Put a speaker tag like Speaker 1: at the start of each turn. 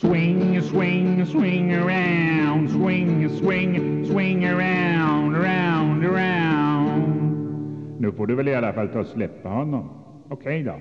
Speaker 1: Swing, swing, swing around, swing, swing, swing around, around, around. Nu får du väl i alla fall ta och släppa honom. Okej då.